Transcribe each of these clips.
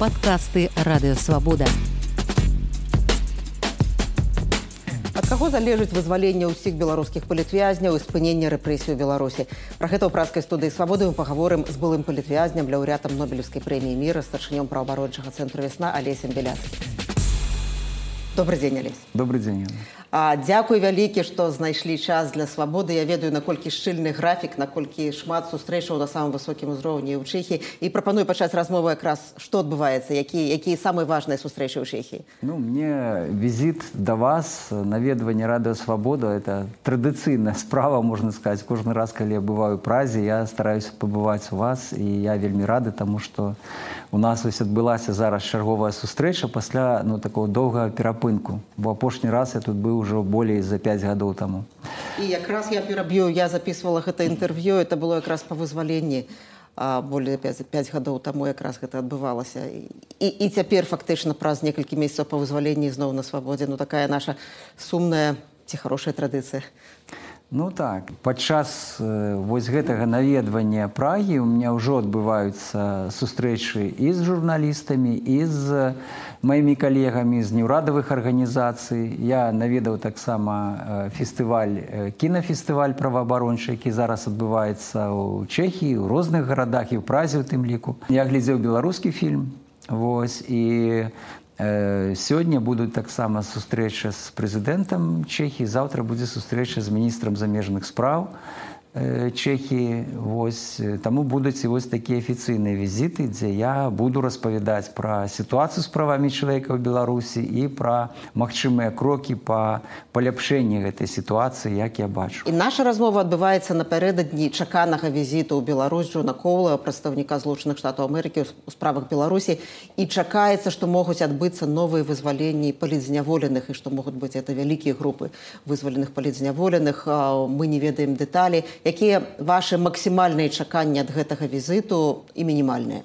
падкасты радыёвабода. Ад каго залежыць вызваленне ўсіх беларускіх палітвязняў і спынення рэпрэсію беларусі? Пра гэта ў праскай студыі свабоды мы паговорым з былым палітвязням лаўрятам нобелевскай прэміі міра старшынём праабарончага цэнтру вясна алесем беляс добрый дзень алесь. Добрый дзень А, дзякуй вялікі што знайшлі час для свабоды. Я ведаю наколькі шчыльны графік наколькі шмат сустрэчаў на самым высокім узроўні ў чэхі. І прапаную пачаць размову якраз што адбываецца які якія самыя важныя сустрэчы ў чэхі. Ну мне візіт да вас наведванне радыё свабода это традыцыйная справа можна сказаць кожны раз калі я бываю празе я стараюся пабываць у вас і я вельмі рады таму што у нас вось адбылася зараз чарговая сустрэча пасля ну такого доўгага перапынку. Бо апошні раз я тут быў ўжо болей за 5 гадоў таму. І якраз я пераб'ю, я записывала гэта інтэрв'ю, это было якраз па вызваленні более 5, 5 гадоў таму якраз гэта адбывалася. І, і цяпер фактычна праз некалькі месяцаў па вызваленні зноў на свабодзе, ну такая наша сумная ці хорошая традыцыя. Ну так падчас вось гэтага наведвання прагі у меня ўжо адбываюцца сустрэчы і з журналістамі і з маімі калегамі з неўрадавых арганізацый. Я наведаў таксама фестываль кінафестываль праваабарончы які зараз адбываецца ў чэхіі у розных гарадах і ў празе у тым ліку. Я глядзеў беларускі фільм Вось і Сёння будуць таксама сустрэча з прэзідэнтам Чехі, заўтра будзе сустрэча з міністрам замежных спраў. Чехі вось, таму будуць і вось такія афіцыйныя візіты, дзе я буду распавядаць пра сітуацыю з правамі чалавека ў Беларусі і пра магчымыя крокі па паляпшэнні гэтай сітуацыі, як я бачу. І наша размова адбываецца напярэдадні чаканага візіту ў Беларусь Джона Коула, прадстаўніка злучаных штатаў Амерыкі ў справах Беларусі і чакаецца, што могуць адбыцца новыя вызваленні палітзняволеных і што могуць быць это вялікія групы вызваленых палітзняволеных. Мы не ведаем дэталі якія ваши максімальныя чаканні ад гэтага візіту і мінімальныя?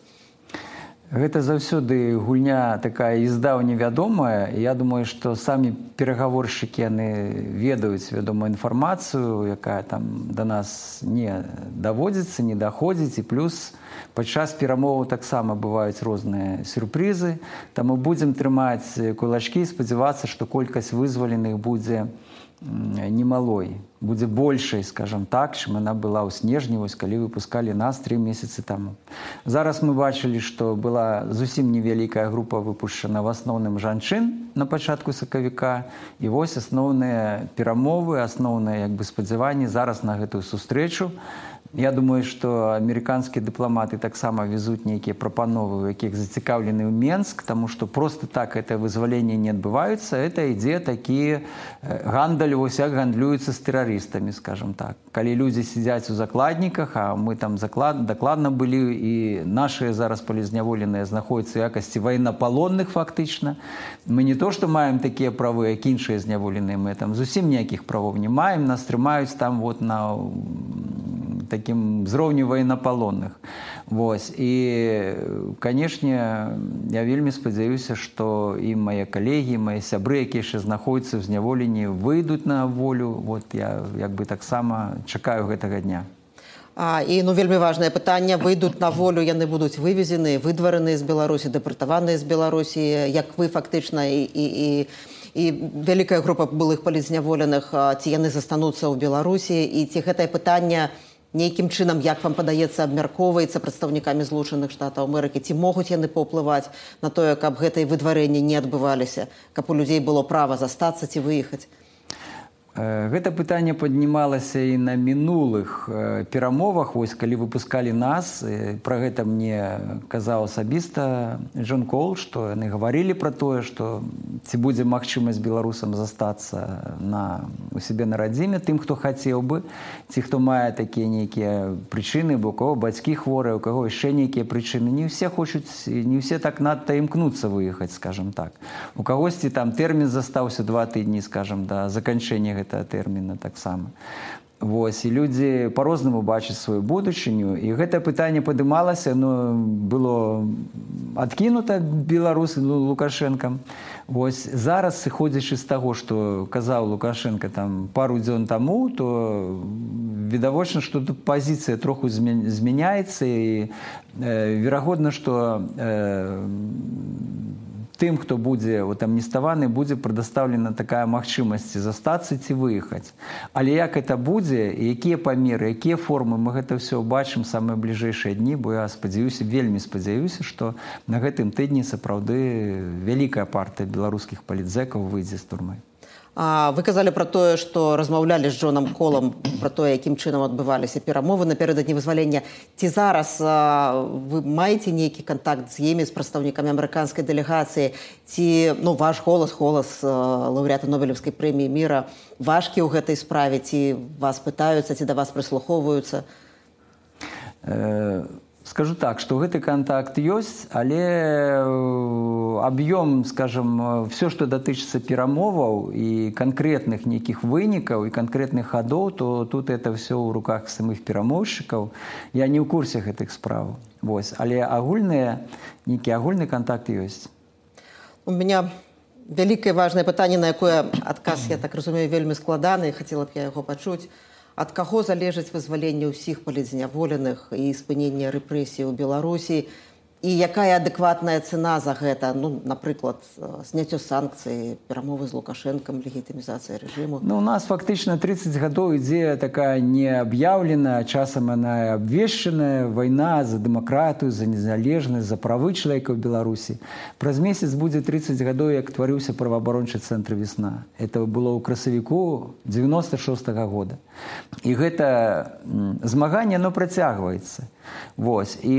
Гэта заўсёды гульня такая езда невядомая я думаю что самі перагаворшчыкі яны ведаюць вядомую інфармацыю якая там до нас не даводзіцца не даходзіць. І плюс падчас перамову таксама бываюць розныя сюрпрызы. Там мы будзем трымаць кулачкі спадзявацца што колькасць вызваленых будзе немалой будзе большай скажем так чым она была ў снежні вось калі выпускалі нас три месяцы таму зараз мы бачылі што была зусім невялікая група выпушчана в асноўным жанчын на пачатку сакавіка. І вось асноўныя перамовы асноўныя як бы спадзяванні зараз на гэтую сустрэчу Я думаю, што амерыканскія дыпламаты таксама везуць нейкія прапановы, у якіх зацікаўлены ў Менск, таму што проста так это вызваленне не адбываюцца, это ідзе такі гандаль вось як гандлюецца з тэрарыстамі, скажем так. Калі людзі сядзяць у закладніках, а мы там заклад дакладна былі і нашыя зараз палізняволеныя знаходзяцца якасці ваеннапалонных фактычна. Мы не то, што маем такія правы, як іншыя зняволеныя мы там зусім ніякіх правоў не маем, нас трымаюць там вот на такім узроўню ваенапалонных. Вось. І канешне, я вельмі спадзяюся, што і мае калегі, мае сябры, якія яшчэ знаходзяцца ў зняволенні, выйдуць на волю. Вот я як бы таксама чакаю гэтага дня. А, і ну вельмі важное пытанне выйдуць на волю яны будуць вывезены выдвараны з беларусі дэпартаваныя з беларусі як вы фактычна і, і, і, і вялікая група былых палізняволеных ці яны застануцца ў беларусі і ці гэтае пытанне нейкім чынам як вам падаецца абмяркоўваецца прадстаўнікамі злучаных штатаў амерыкі ці могуць яны паўплываць на тое каб гэтыя выдварэнні не адбываліся каб у людзей было права застацца ці выехаць Гэта пытанне паднімалася і на мінулых перамовах. Вось калі выпускалі нас пра гэта мне казаў асабіста Джон Кол што яны гаварылі пра тое што ці будзе магчымасць беларусам застацца на у сябе на радзіме тым хто хацеў бы ці хто мае такія нейкія прычыны бо кого бацькі хворыя у каго яшчэ нейкія прычыны. Не ўсе хочуць не ўсе так надта імкнуцца выехаць скажем так. У кагосьці там тэрмін застаўся два тыдні скажем да заканчэння гэта гэта тэрміна таксама. Вось і людзі па-рознаму бачаць сваю будучыню і гэтае пытанне падымалася но было адкінута беларус ну, лукашенко Вось зараз сыходзячы з таго што казаў лукашенко там пару дзён таму то відавочна што тут пазіцыя троху змяняецца і э, верагодна што э, тым хто будзе вот амніставаны будзе прадастаўлена такая магчымасць застацца ці выехаць. Але як это будзе якія памеры якія формы мы гэта ўсё бачым самыя бліжэйшыя дні бо я спадзяюся вельмі спадзяюся што на гэтым тыдні сапраўды вялікая партыя беларускіх палітзекаў выйдзе з турмы вы казалі пра тое што размаўлялі з Джонам колам пра тое якім чынам адбываліся перамовы напярэдадні вызвалення ці зараз вы маеце нейкі контакт з імі з прадстаўнікамі амерыканскай дэлегацыі ці ну ваш голас голас лаўрята нобелевскай прэміі міра важкі ў гэтай справе? Ці вас пытаюцца ці да вас прыслухоўваюцца? Э скажу так что гэты контакт ёсць але аб'ём скажем все что датычыцца перамоваў і канкрэтных нейкіх вынікаў і канкрэтных хадоў то тут это все ў руках самых перамоўшчыкаў я не ў курсе гэтых справ. Вось але агульныя нейкі агульны контакт ёсць у меня вялікае важное пытанне на якое адказ я так разумею вельмі складаны хацела б я яго пачуць ад каго залежыць вызваленне ўсіх палізняволеных і спынення рэпрэсій у беларусі і якая адэкватная цена за гэта? Ну напрыклад зняццё санкцыі перамовы з лукашэнкам легітымізацыя рэжыму. Ну у нас фактычна 30 гадоў ідзе такая неаб'яўленая часам она абвешчаная вайна за дэмакратыю за незалежнасць за правы чалавека ў беларусі. Праз месяц будзе 30 гадоў як тварыўся праваабарончы цэнтр весна это было ў красавіку 96 -го года. І гэта змаганне оно працягваецца Вось. І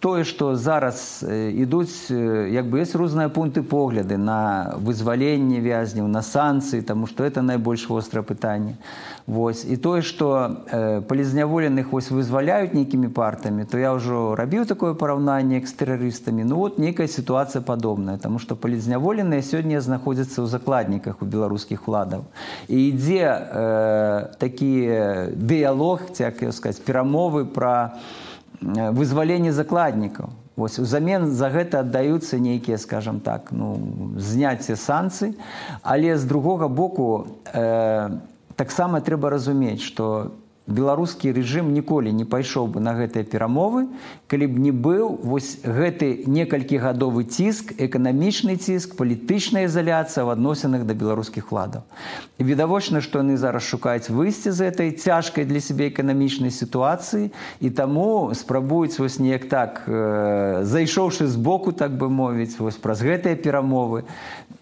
тое, што зараз ідуць як бы ёсць розныя пункты погляды на вызваленне вязняў, на санкцыі, таму што это найбольш вострае пытанне. Вось. І тое, што э, палізняволеных вызваляюць нейкімі партамі, то я ўжо рабіў такое параўнанне з тэрарыстамі. Ну вот нейкая сітуацыя падобная, Таму што палізняволеныя сёння знаходзяцца ў закладніках у беларускіх уладаў. І ідзе э, такі дыялог, як сказаць, перамовы пра вызваленне закладнікаў. Вось узамен за гэта аддаюцца нейкія, скажам так, ну, зняцце санкцый, але з другога боку, э, таксама трэба разумець што беларускі рэжым ніколі не пайшоў бы на гэтыя перамовы калі б не быў вось гэты некалькі гадовы ціск эканамічны ціск палітычная ізаляцыя в адносінах да беларускіх ладаў відавочна што яны зараз шукаюць выйсці з этой цяжкай для сябе эканамічнай сітуацыі і таму спрабуюць вось неяк так э, зайшоўшы з боку так бы мовіць вось праз гэтыя перамовы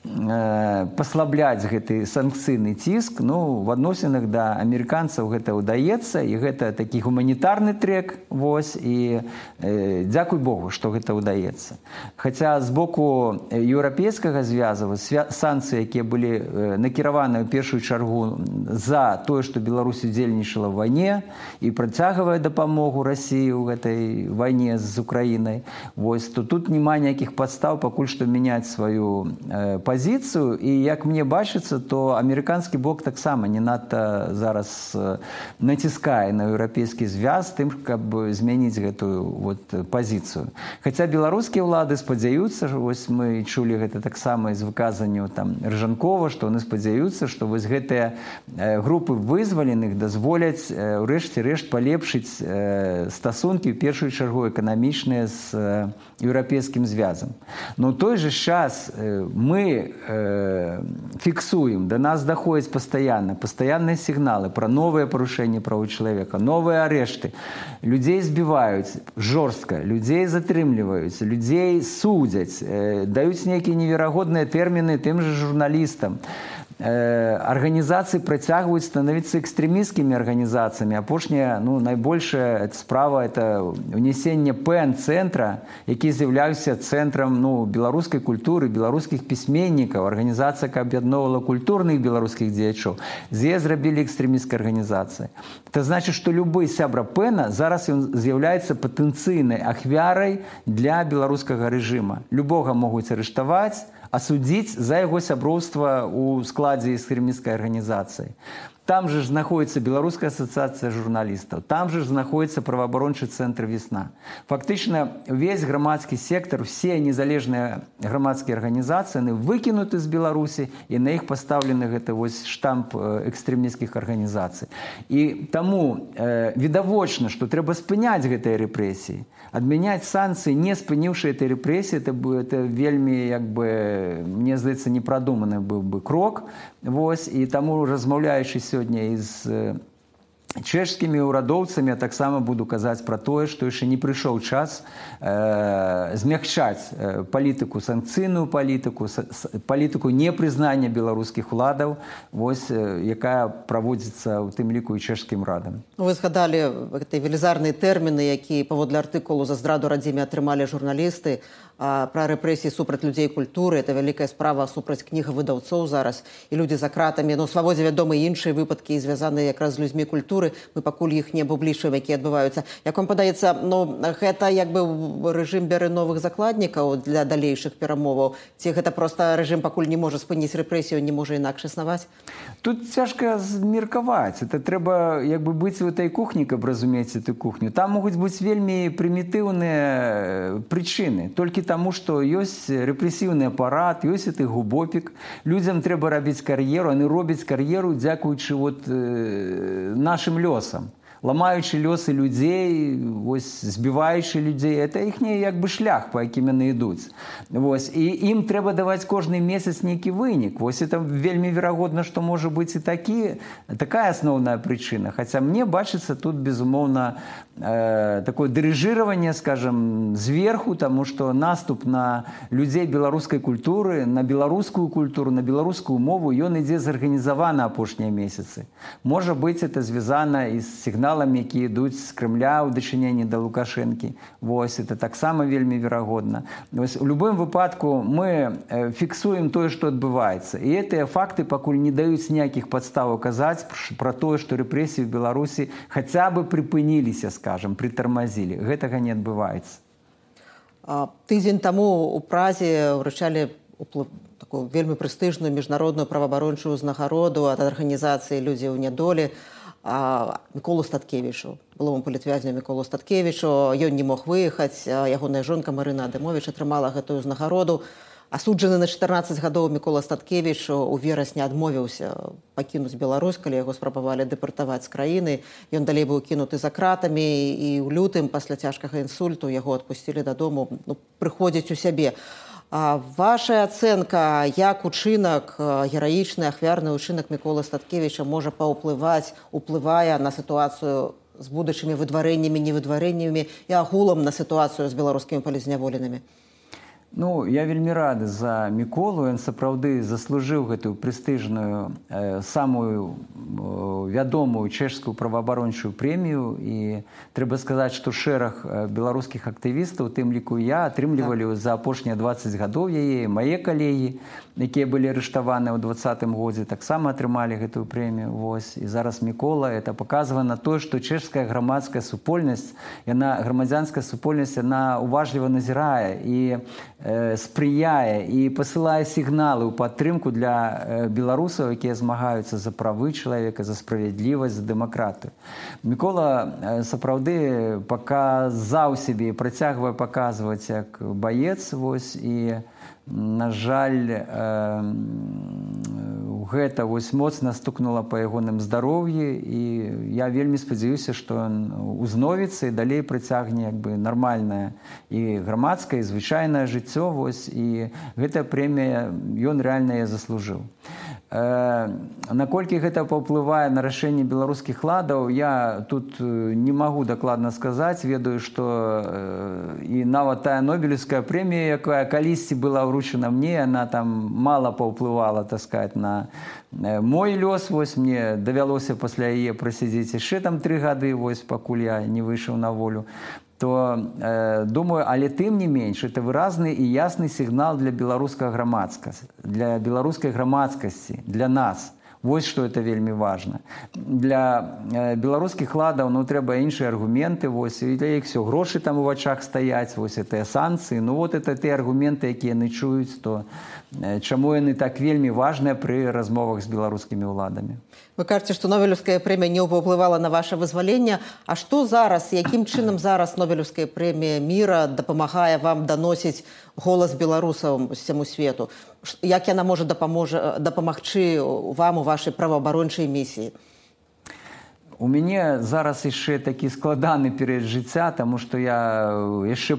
Э, паслабляць гэты санкцыйны ціск ну в адносінах да амерыканцаў гэта ўдаецца і гэта такі гуманітарны трек вось і э, дзякуй богу што гэта ўдаецца. Хаця з боку еўрапейскага звязава санкцыі якія былі э, накіраваны ў першую чаргу за тое што беларусь удзельнічала в вайне і працягвае дапамогу рассіі ў гэтай вайне з украінай вось то тут няма ніякіх падстаў пакуль што мяняць сваю э, пазіцыю. І як мне бачыцца то амерыканскі бок таксама не надта зараз націскае на еўрапейскі звяз тым каб змяніць гэтую вот пазіцыю хаця беларускія ўлады спадзяюцца вось мы чулі гэта таксама з выказанню там ржанкова што яны спадзяюцца што вось гэтыя групы вызваленых дазволяць урэшце рэшт палепшыць стасункі ў першую чаргу эканамічныя з еўрапейскім звязам. Но той же час мы э, фіксуем да нас даходзяць пастаянна пастаянныя сігналы пра новыя парушэнні правы чалавека новыя арэшты людзей збіваюць жорстка людзей затрымліваюць людзей судзяць э, даюць нейкія неверагодныя тэрміны тым же журналістам арганізацыі працягваюць становіцца экстрэміскімі арганізацыямі апошняя ну найбольшая справа это ўнесенне пн цэнтра які з'яўляюся цэнтрам ну беларускай культуры беларускіх пісьменнікаў арганізацыя каб аб'ядноўвала культурных беларускіх дзеячоў з'е зрабілі экстрэміскай арганізацыі это значит што любы сябра пэна зараз ён з'яўляецца патэнцыйнай ахвярай для беларускага рэжыма любога могуць арыштаваць асудзіць за яго сяброўства ў складзе экстрэміскай арганізацыі там же знаходіцца беларуская асацыяцыя журналістаў там же знаходіцца праваабарончы цэнтр весна фактычна увесь грамадскі сектор все незалежныя грамадскія арганізацыі выкінуты з беларусі і на іх пастаўлены гэты вось штамп экстрэміцкіх арганізацый і таму э, відавочна што трэба спыняць гэтыя рэпрэсіі. Адмяняць санкцыі не спыніўшы этой рэпрэсіі это это вельмі як бы мне здаецца непрадуманы быў бы крок. Вось і таму размаўляючы сёння з чэшскімі ўрадоўцамі таксама буду казаць пра тое што яшчэ не прыйшоў час э, змягчаць э, палітыку санкцыйную палітыку палітыку непрызнання беларускіх уладаў вось э, якая праводзіцца ў тым ліку і чэшскім радам. Вы згадалі гэтай велізарныя тэрміны які паводле артыкулу за здраду радзіме атрымалі журналісты пра рэпрэсіі супраць людзей культуры. Это вялікая справа супраць кніга выдаўцоў зараз. І людзі за кратамі. Ну свабодзе вядомы іншыя выпадкі звязаныя якраз з людзьмі культуры мы пакуль іх не публічваем якія адбываюцца. Як вам падаецца ну гэта як бы рэжым бяры новых закладнікаў для далейшых перамоваў? Ці гэта проста рэжым пакуль не можа спыніць рэпрэсію не можа інакш існаваць? Тут цяжка змеркаваць. Это трэба як бы быць у этой кухні каб разумець эту кухню. Там могуць быць вельмі прымітыўныя прычыны. Толькі толькі таму што ёсць рэпрэсіўны апарат ёсць ты губопік. Людзям трэба рабіць кар'еру яны робяць кар'еру дзякуючы вот э, нашим лёсам ламаючы лёсы людзей вось збіваючы людзей это іхні як бы шлях по якім яны ідуць вось і ім трэба даваць кожны месяц нейкі вынік вось это вельмі верагодна што можа быць і такі такая асноўная прычына хаця мне бачыцца тут безумоўна э, такое дырыжыраванне скажем зверху таму што наступ на людзей беларускай культуры на беларускую культуру на беларускую мову ён ідзе зарганізавана апошнія месяцы. Можа быць это звязана і з сігнал сігналамі якія ідуць з крымля ў дачыненні да лукашэнкі. Вось это таксама вельмі верагодна. Вось у любым выпадку мы фіксуем тое што адбываецца. І гэтыя факты пакуль не даюць ніякіх падставаў казаць пра тое што рэпрэсіі в беларусі хаця бы прыпыніліся скажем прытармазілі. Гэтага не адбываецца. Тыдзень таму у празе ўручалі уплыв такую вельмі прэстыжную міжнародную праваабарончую ўзнагароду ад арганізацыі людзей у нядолі міколу статкевічу былому палітвязню міколу статкевічу ён не мог выехаць ягоная жонка марына адымович атрымала гэтую ўзнагароду асуджаны на 14 гадоў мікола статкевіч у верасня адмовіўся пакінуць беларусь калі яго спрабавалі дэпартаваць з краіны. Ён далей быў кінуты за кратамі і ў лютым пасля цяжкага інсульту яго адпусцілі дадому ну, прыходзіць у сябе. а ваша ацэнка як учынак гераічны ахвярны учынак міколы статкевіча можа паўплываць уплывае на сітуацыю з будучымі выдварэннямі невыдварэннямі і агулам на сітуацыю з беларускімі палізняволенымі Ну я вельмі рады за міколу. Ён сапраўды заслужыў гэтую прэстыжную э, самую э, вядомую чэшскую праваабарончую прэмію. І трэба сказаць што шэраг беларускіх актывістаў тым ліку я атрымлівалі так. за апошнія 20 гадоў яе мае калегі якія былі арыштаваны ў двадцатым годзе таксама атрымалі гэтую прэмію. Вось. І зараз мікола это паказвае на тое што чэшская грамадская супольнасць яна грамадзянская супольнасць яна уважліва назірае. І спрыяе і пасылае сігналы ў падтрымку для беларусаў якія змагаюцца за правы чалавека за справядлівасць за дэмакратыю мікола сапраўды паказаў сябе працягвае паказваць як баец вось і на жаль гэта вось моцна стукнула па ягоным здароўі і я вельмі спадзяюся што узновіцца і далей прыцягне як бы нармальнае і грамадскае звычайнае жыццё вось і гэтая прэмія ён рэальна я заслужыў наколькі гэта паўплывае на рашэнне беларускіх ладаў я тут не магу дакладна сказаць. Ведаю што і нават тая нобелевская прэмія якая калісьці была ўручана мне она там мала паўплывала таскаць на мой лёс. Вось мне давялося пасля яе прасядзець яшчэ там тры гады вось пакуль я не выйшаў на волю то э, думаю але тым не менш это выразны і ясны сігнал для беларускага грамадскасці для беларускай грамадскасці для нас Вось што это вельмі важна. Для э, беларускіх ладаў ну трэба іншыя аргументы вось і для іх все грошы там у вачах стаяць вось гэтыя санкцыі ну вот это тыя аргументы якія яны чуюць то чаму яны так вельмі важныя пры размовах з беларускімі ўладамі? Вы кажаце што нобелевская прэмія не паўплывала на ваше вызваленне. А што зараз якім чынам зараз нобелевская прэмія міра дапамагае вам даносіць голас беларусаў усяму свету? Як яна можа дапаможа дапамагчы вам у вашай праваабарончай місіі У мяне зараз яшчэ такі складаны перыяд жыцця, таму што я яшчэ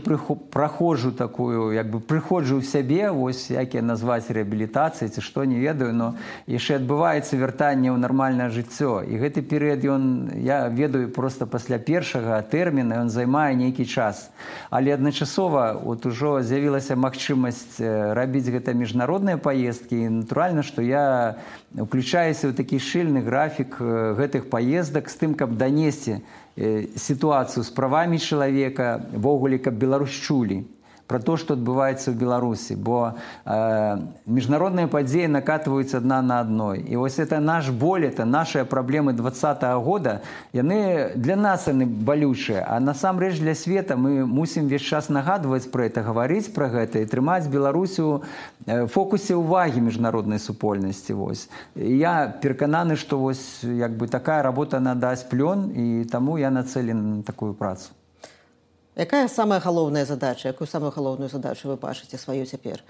праходжу такую як бы прыходжу ў сябе вось як я назваць рэабілітацыі ці што не ведаю, но яшчэ адбываецца вяртанне ў нармальнае жыццё. І гэты перыяд ён я ведаю проста пасля першага тэрміна ён займае нейкі час. Але адначасова вот ужо з'явілася магчымасць рабіць гэта міжнародныя паездкі і натуральна, што я уключаюся ў такі шчыльны графік гэтых паездак з тым, каб данесці сітуацыю з правамі чалавека, ввогуле, каб Беларусь чулі про то, што адбываецца ў Беларусі, бо э, міжнародныя падзеі накатваюць адна на адной. І вось это наш боль, это нашыя праблемы два -го года, яны для нас яны балючыя, а насамрэч для света мы мусім увесь час нагадваць пра это гаварыць пра гэта і трымаць беларусю фокусе ўвагі міжнароднай супольнасці. Вось. Я перакананы, што вось як бы такая работа надасць плён і таму я нацэлен на такую працу. Якая самая галоўная задача, якую самую галоўную задачу вы бачыце сваю цяпер?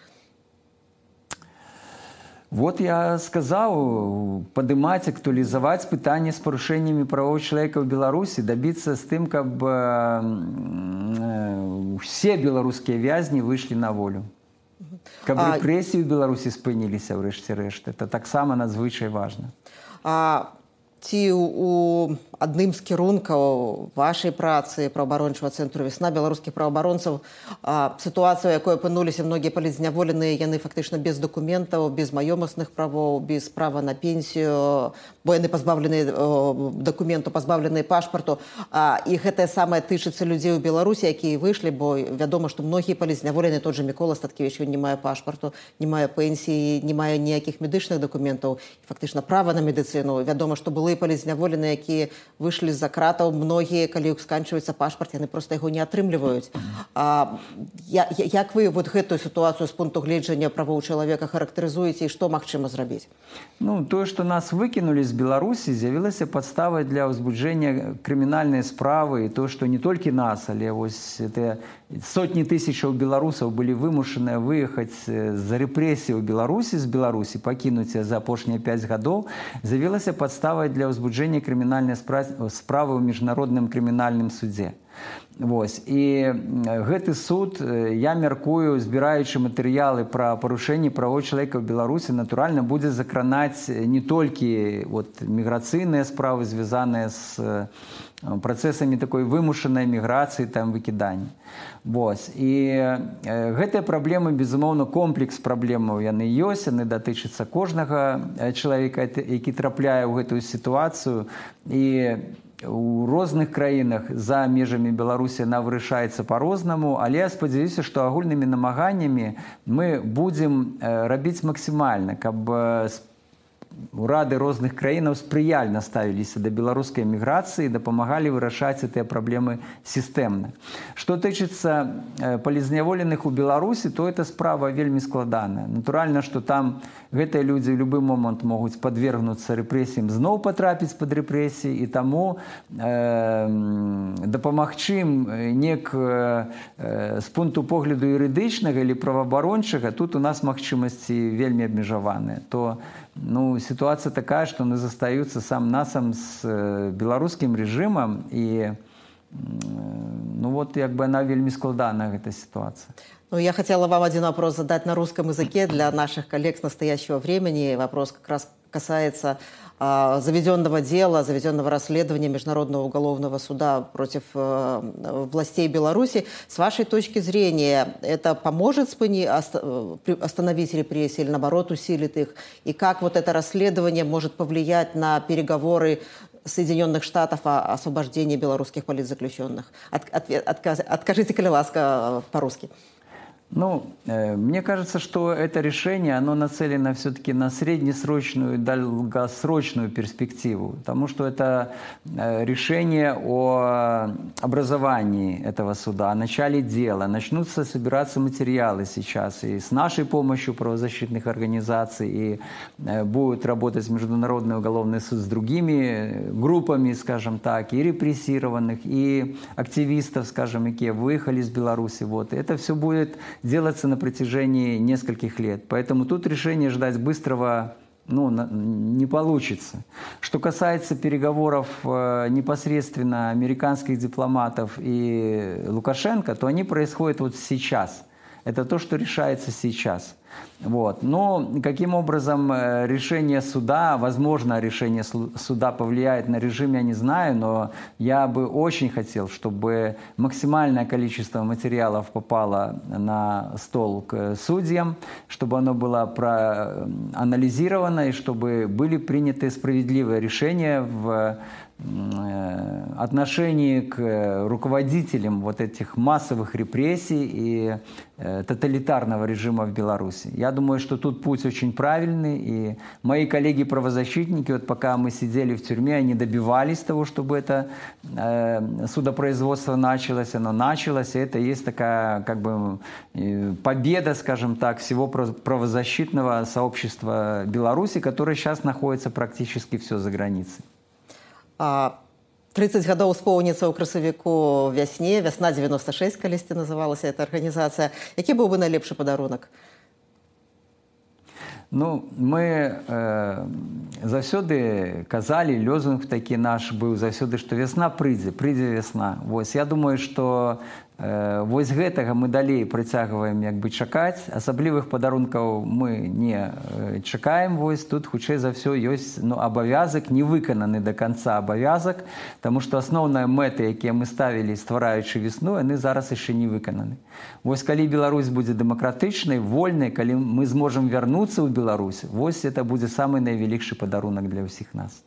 Вот я сказаў падымаць актуалізаваць пытанне з парушэннямі правоў чалавека ў беларусі дабіцца з тым каб усе беларускія вязні выйшлі на волю. Каб рэпрэсіі ў беларусі спыніліся ў рэшце рэшт. Это таксама надзвычай важна. А ці у адным з кірункаў вашай працы праабарончага цэнтру весна беларускіх праабаронцаў сітуацыю якой апынуліся многія палізняволеныя яны фактычна без дакументаў без маёмасных правоў без права на пенсію бо яны пазбаўлены дакументу пазбаўленыя пашпарту. І гэтае самае тычыцца людзей у беларусі якія выйшлі бо вядома што многія палізняволены тот же мікола статкевич не мае пашпарту не мае пенсіі не мае ніякіх медычных дакументаў. Фактычна права на медыцыну. Вядома што былыя палізняволены якія выйшлі з-за кратаў. Многія калі сканчваецца пашпарт яны просто яго не атрымліваюць. А, я, як вы вот гэтую сітуацыю з пункту гледжання правоў чалавека характарызуеце і што магчыма зрабіць? Ну тое што нас выкінулі з беларусі з'явілася падставай для ўзбуджэння крымінальнай справы. І то што не толькі нас але вось это сотні тысячаў беларусаў былі вымушаныя выехаць за рэпрэсію ў беларусі з беларусі пакінуць за апошнія пяць гадоў. З'явілася падставай для ўзбуджэння крымінальнай справы ў міжнародным крымінальным суддзе Вось. і гэты суд я мяркую збіраючы матэрыялы пра парушэнні правоў чалавека ў беларусі натуральна будзе закранаць не толькі вот, міграцыйныя справы звязаныя з працэсамі такой вымушанай міграцыі там выкіданні. Вось. і гэтыя праблемы безумоўна комплекс праблемаў яны ёсць яны датычацца кожнага чалавека які трапляе ў гэтую сітуацыю і у розных краінах за межамі беларусі она вырашаецца по-рознаму але я спадзяюся што агульнымі намаганнямі мы будзем рабіць максімальна каб спа урады розных краінаў спрыяльна ставіліся да беларускай міграцыі дапамагалі вырашаць гэтыя праблемы сістэмна. Што тычыцца палізняволеных у беларусі то эта справа вельмі складаная. Натуральна што там гэтыя людзі ў любы момант могуць подвергнуцца рэпрэсіям зноў патрапіць под рэпрэсіі і таму э, дапамагчы ім нек э, з пункту погляду юрыдычнага или праваабарончага тут у нас магчымасці вельмі абмежаваныя. То ну ситуация такая что они застаются сам насам с э, беларускім режимом и ну вот як бы она вельмі складана эта ситуация. Ну, я хотела вам один вопрос задать на русском языке для наших коллег с настоящего времени. Вопрос как раз касается а, заведенного дела, заведенного расследования Международного уголовного суда против а, властей Беларуси. С вашей точки зрения, это поможет спыни, остановить репрессии или, наоборот, усилит их? И как вот это расследование может повлиять на переговоры Соединенных Штатов о освобождении белорусских политзаключенных? От, от, откажите, коли ласка, по-русски. Ну, э, мне кажется, что это решение, оно нацелено все-таки на среднесрочную долгосрочную перспективу, потому что это э, решение о образовании этого суда, о начале дела. Начнутся собираться материалы сейчас и с нашей помощью правозащитных организаций, и э, будет работать Международный уголовный суд с другими группами, скажем так, и репрессированных, и активистов, скажем, какие выехали из Беларуси. Вот. Это все будет делаться на протяжении нескольких лет. Поэтому тут решение ждать быстрого ну, не получится. Что касается переговоров э, непосредственно американских дипломатов и Лукашенко, то они происходят вот сейчас. Это то, что решается сейчас. Вот. Но каким образом э, решение суда, возможно, решение суда повлияет на режим, я не знаю, но я бы очень хотел, чтобы максимальное количество материалов попало на стол к судьям, чтобы оно было проанализировано и чтобы были приняты справедливые решения в Э, отношении к руководителям вот этих массовых репрессий и э, тоталитарного режима в Беларуси. Я думаю, что тут путь очень правильный, и мои коллеги-правозащитники, вот пока мы сидели в тюрьме, они добивались того, чтобы это э, судопроизводство началось, оно началось, и это есть такая как бы победа, скажем так, всего правозащитного сообщества Беларуси, которое сейчас находится практически все за границей. 30 гадоў споўніцца ў красавіку вясне вясна 96 калісьці называлася эта арганізацыя які быў бы найлепшы падарунак Ну мы э, заўсёды казалі лёзунг такі наш быў заўсёды што вясна прыйдзе прыйдзе вясна Вось я думаю што вось гэтага мы далей прыцягваем як бы чакаць. Асаблівых падарункаў мы не э, чакаем. Вось тут хутчэй за ўсё ёсць ну, абавязак не выкананы до конца абавязак тому что асноўная мэты якія мы ставілі ствараючы весну яны зараз яшчэ не выкананы. Вось калі Беларусь будзе дэмакратычнай вольнай калі мы зможам вярнуцца ў Беларусь вось это будзе самы найвялікшы падарунак для ўсіх нас.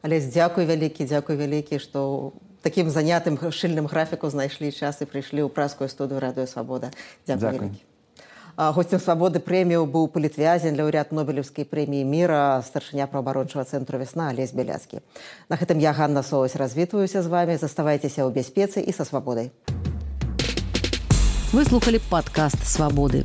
Але дзякуй вялікі дзякуй вялікі што таким занятым шыльным графіку знайшлі час і прыйшлі ў праскую студыю радыё свабода гостцем свабоды прэмію быў палітвязень лаўряд нобелевскай прэміі міра старшыня праабарончага цэнтру вясна алесь бяляцкі на гэтым я ганна соось развітваюся з вами заставайцеся ў бяспецы і са свабодай выслухали падкаст свабоды